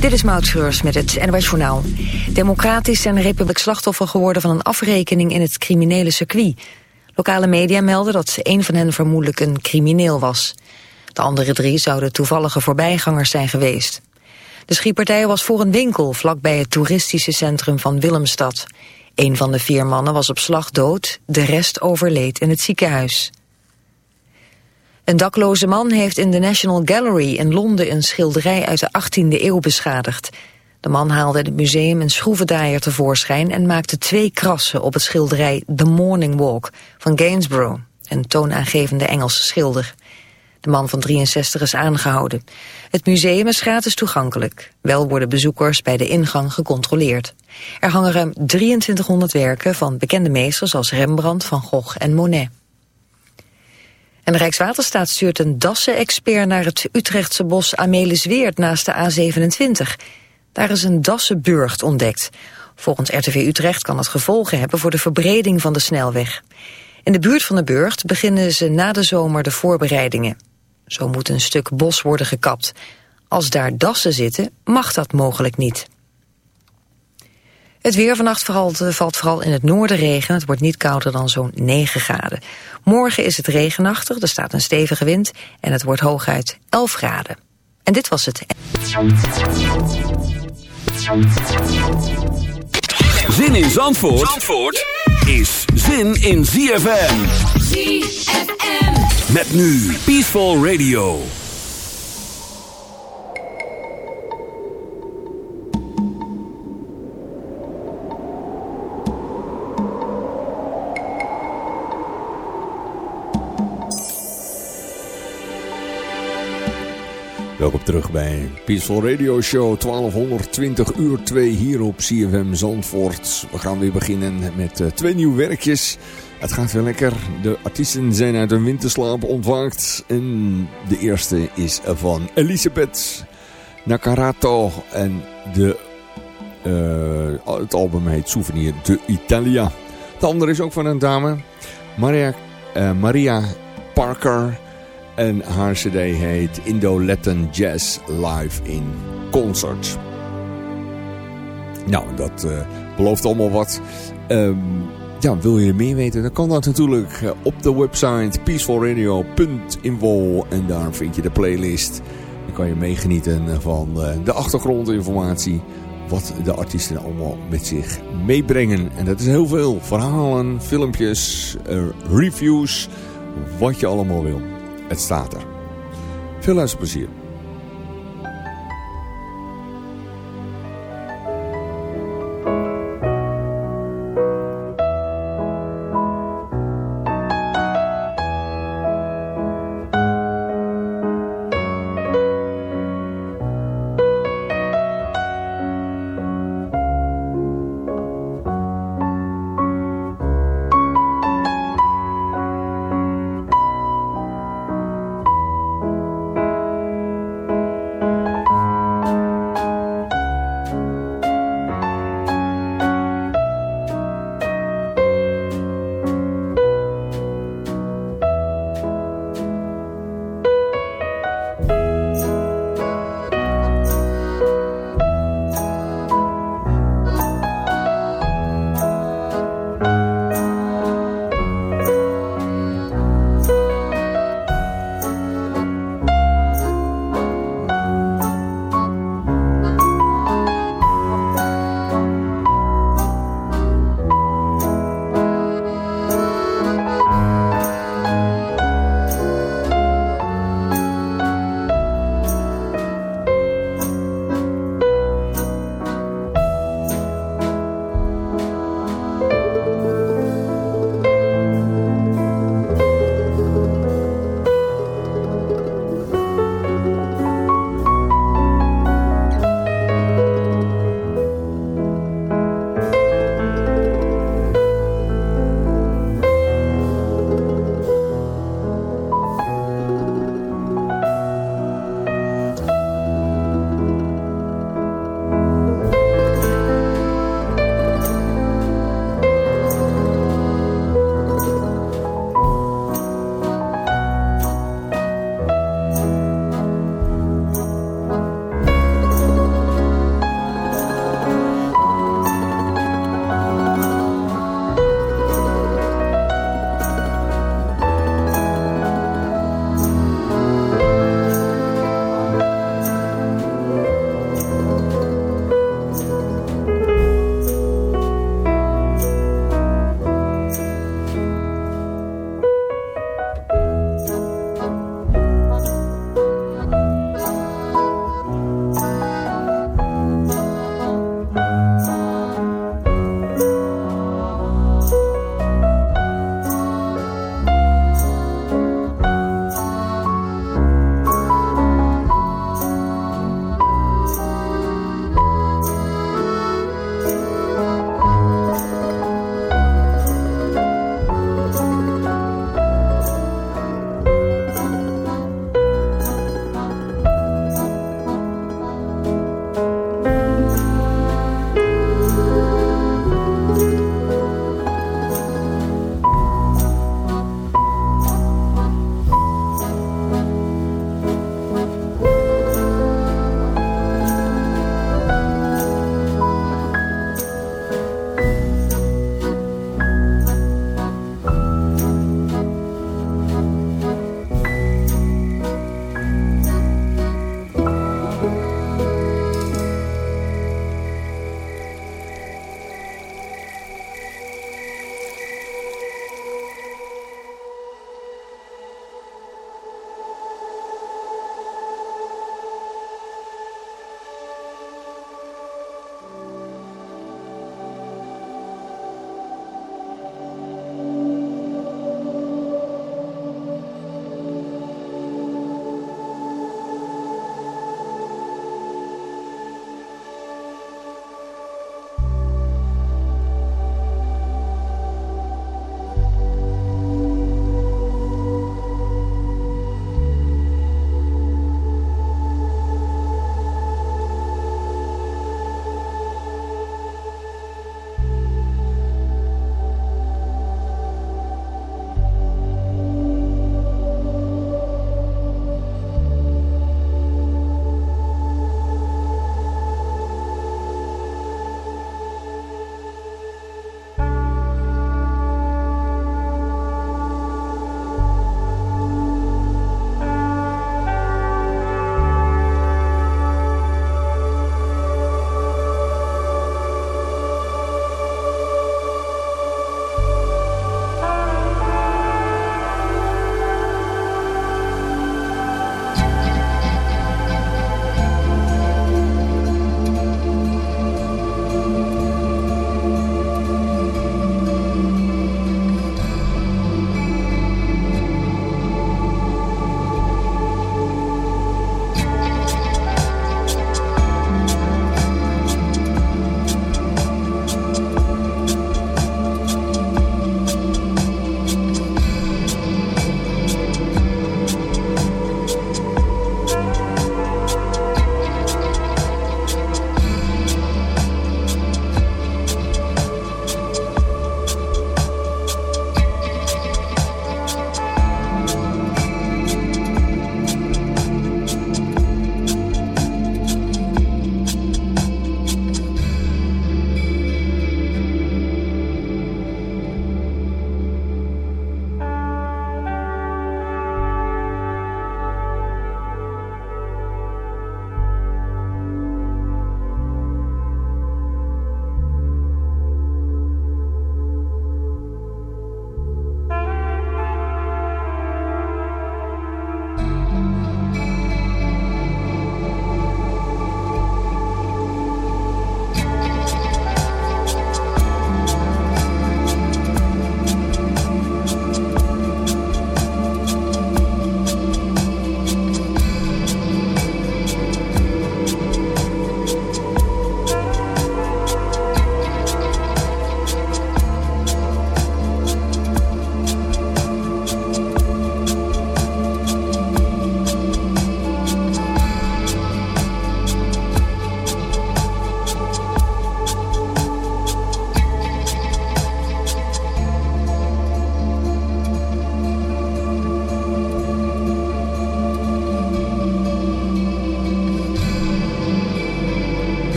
Dit is Maud Schreurs met het NOS Journaal. Democratisch zijn Republiek slachtoffer geworden van een afrekening in het criminele circuit. Lokale media melden dat een van hen vermoedelijk een crimineel was. De andere drie zouden toevallige voorbijgangers zijn geweest. De schietpartij was voor een winkel vlakbij het toeristische centrum van Willemstad. Een van de vier mannen was op slag dood, de rest overleed in het ziekenhuis. Een dakloze man heeft in de National Gallery in Londen een schilderij uit de 18e eeuw beschadigd. De man haalde in het museum een schroevendraaier tevoorschijn en maakte twee krassen op het schilderij The Morning Walk van Gainsborough, een toonaangevende Engelse schilder. De man van 63 is aangehouden. Het museum is gratis toegankelijk. Wel worden bezoekers bij de ingang gecontroleerd. Er hangen ruim 2300 werken van bekende meesters als Rembrandt, Van Gogh en Monet. En Rijkswaterstaat stuurt een dassen-expert naar het Utrechtse bos Amelisweert naast de A27. Daar is een dassenburgt ontdekt. Volgens RTV Utrecht kan het gevolgen hebben voor de verbreding van de snelweg. In de buurt van de burcht beginnen ze na de zomer de voorbereidingen. Zo moet een stuk bos worden gekapt. Als daar dassen zitten, mag dat mogelijk niet. Het weer vannacht vooral, valt vooral in het noorden regen. Het wordt niet kouder dan zo'n 9 graden. Morgen is het regenachtig, er staat een stevige wind... en het wordt hooguit 11 graden. En dit was het. Zin in Zandvoort, Zandvoort is zin in ZFM. ZFM. Met nu Peaceful Radio. Welkom terug bij Peaceful Radio Show 1220 uur 2 hier op CFM Zandvoort. We gaan weer beginnen met uh, twee nieuwe werkjes. Het gaat weer lekker. De artiesten zijn uit hun winterslaap ontwaakt. En de eerste is van Elisabeth Nakarato. En de, uh, het album heet Souvenir de Italia. De andere is ook van een dame. Maria, uh, Maria Parker... En haar cd heet Indo-Latin Jazz Live in Concert. Nou, dat uh, belooft allemaal wat. Um, ja, wil je meer weten? Dan kan dat natuurlijk uh, op de website peacefulradio.info. En daar vind je de playlist. Dan kan je meegenieten van uh, de achtergrondinformatie. Wat de artiesten allemaal met zich meebrengen. En dat is heel veel. Verhalen, filmpjes, reviews. Wat je allemaal wil. Het staat er. Veel luisterplezier.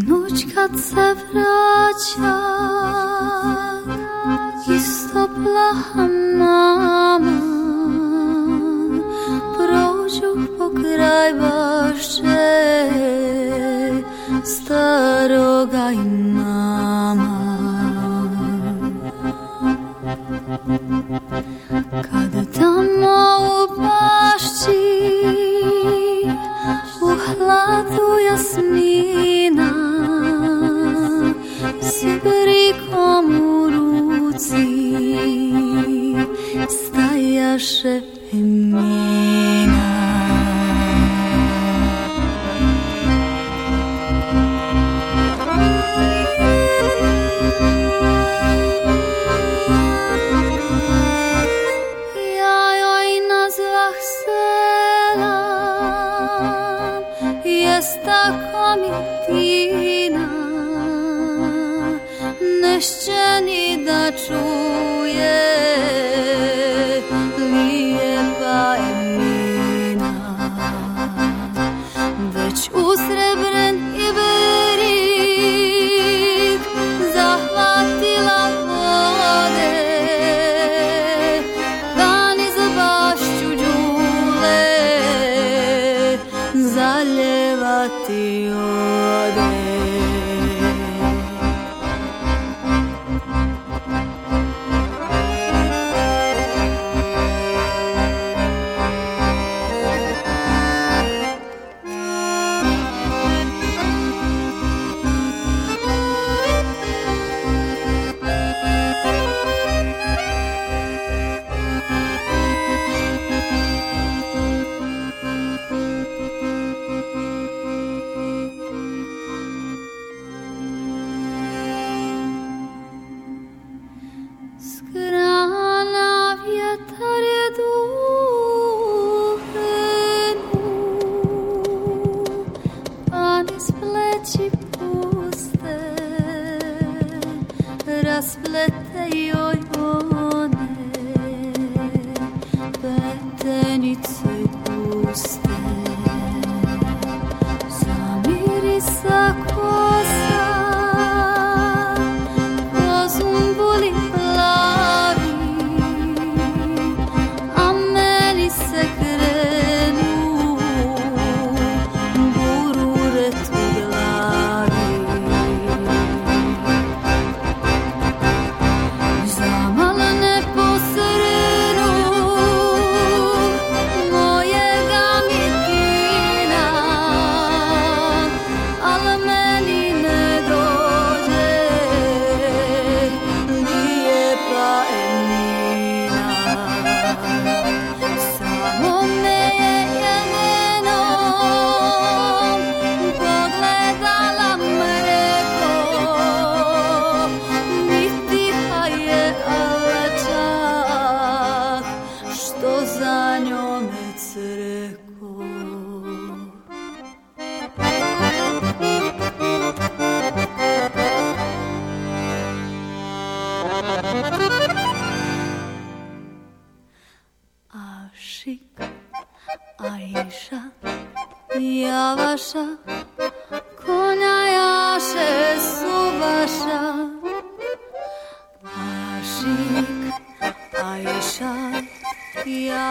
Synučka se vraća Isto plaha mama. Prođu pokraj bašče Staroga imama Kad tamo u bašći U hladu jasmina S brikom u ruci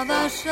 发生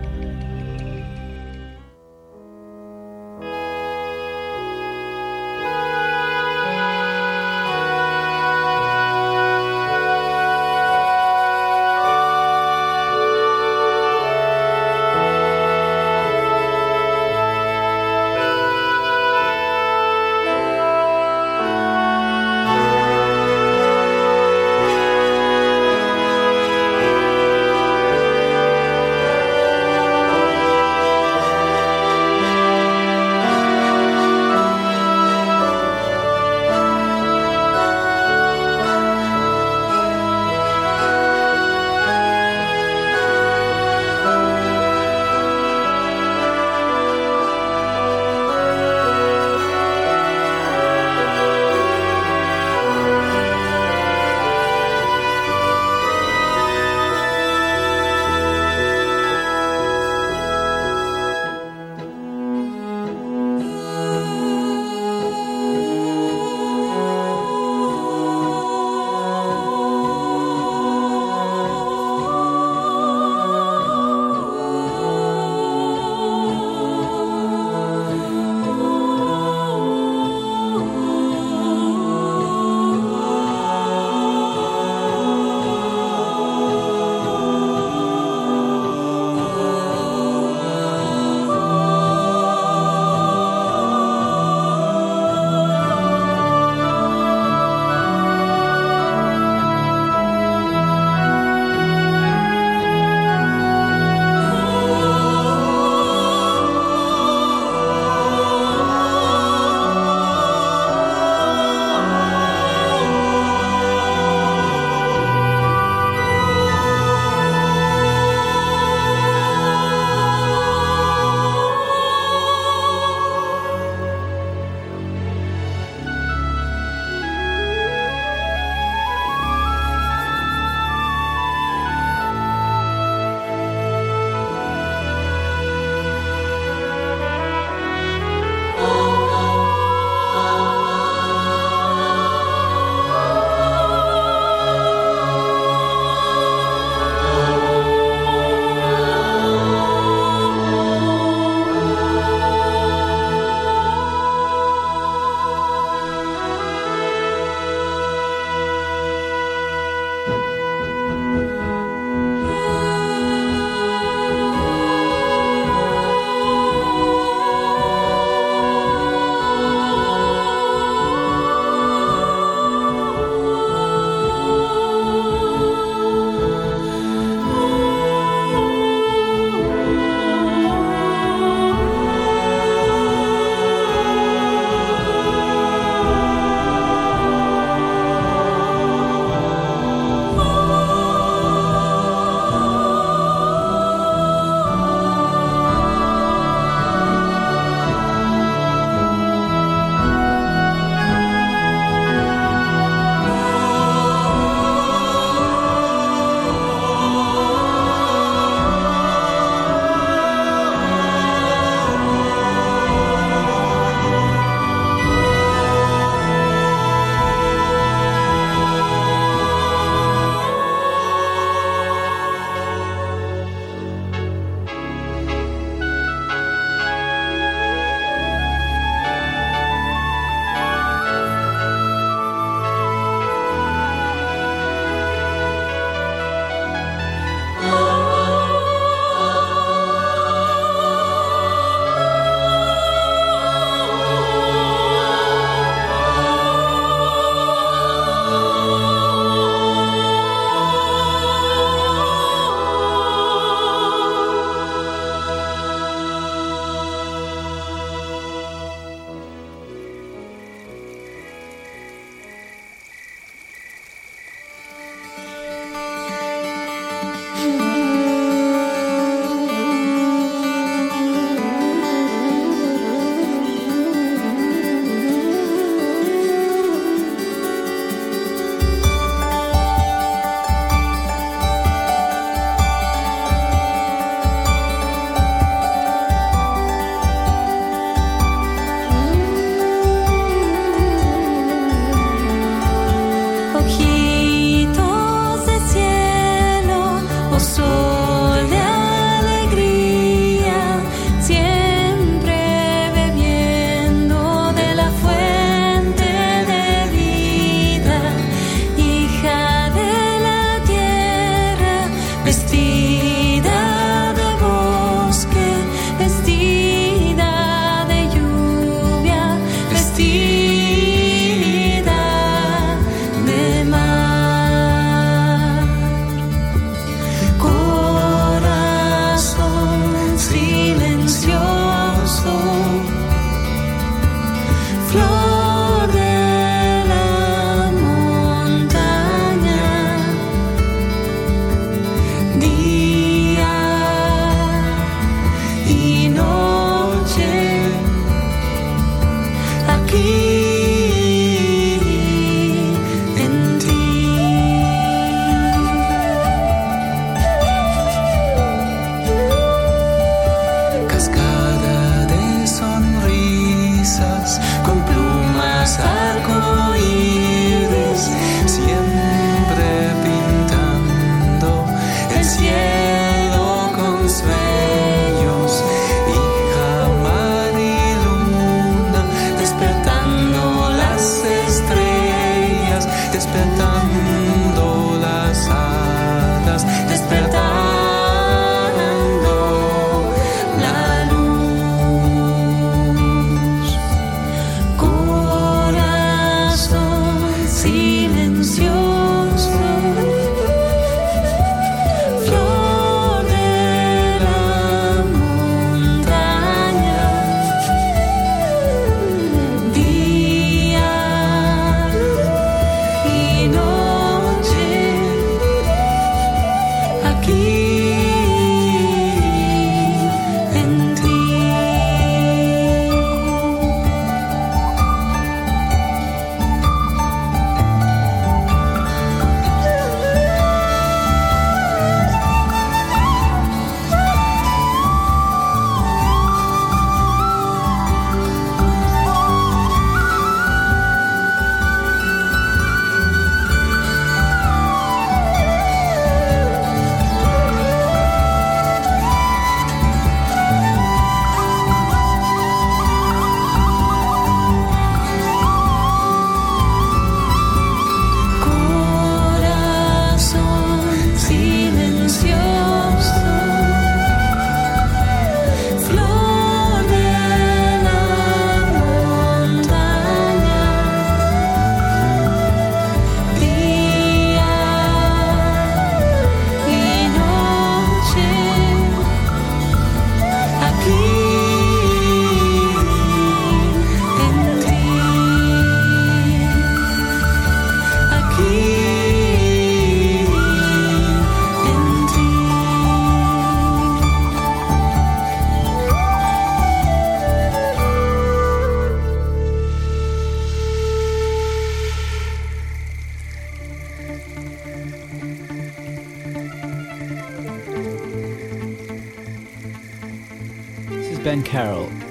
Ben Carroll.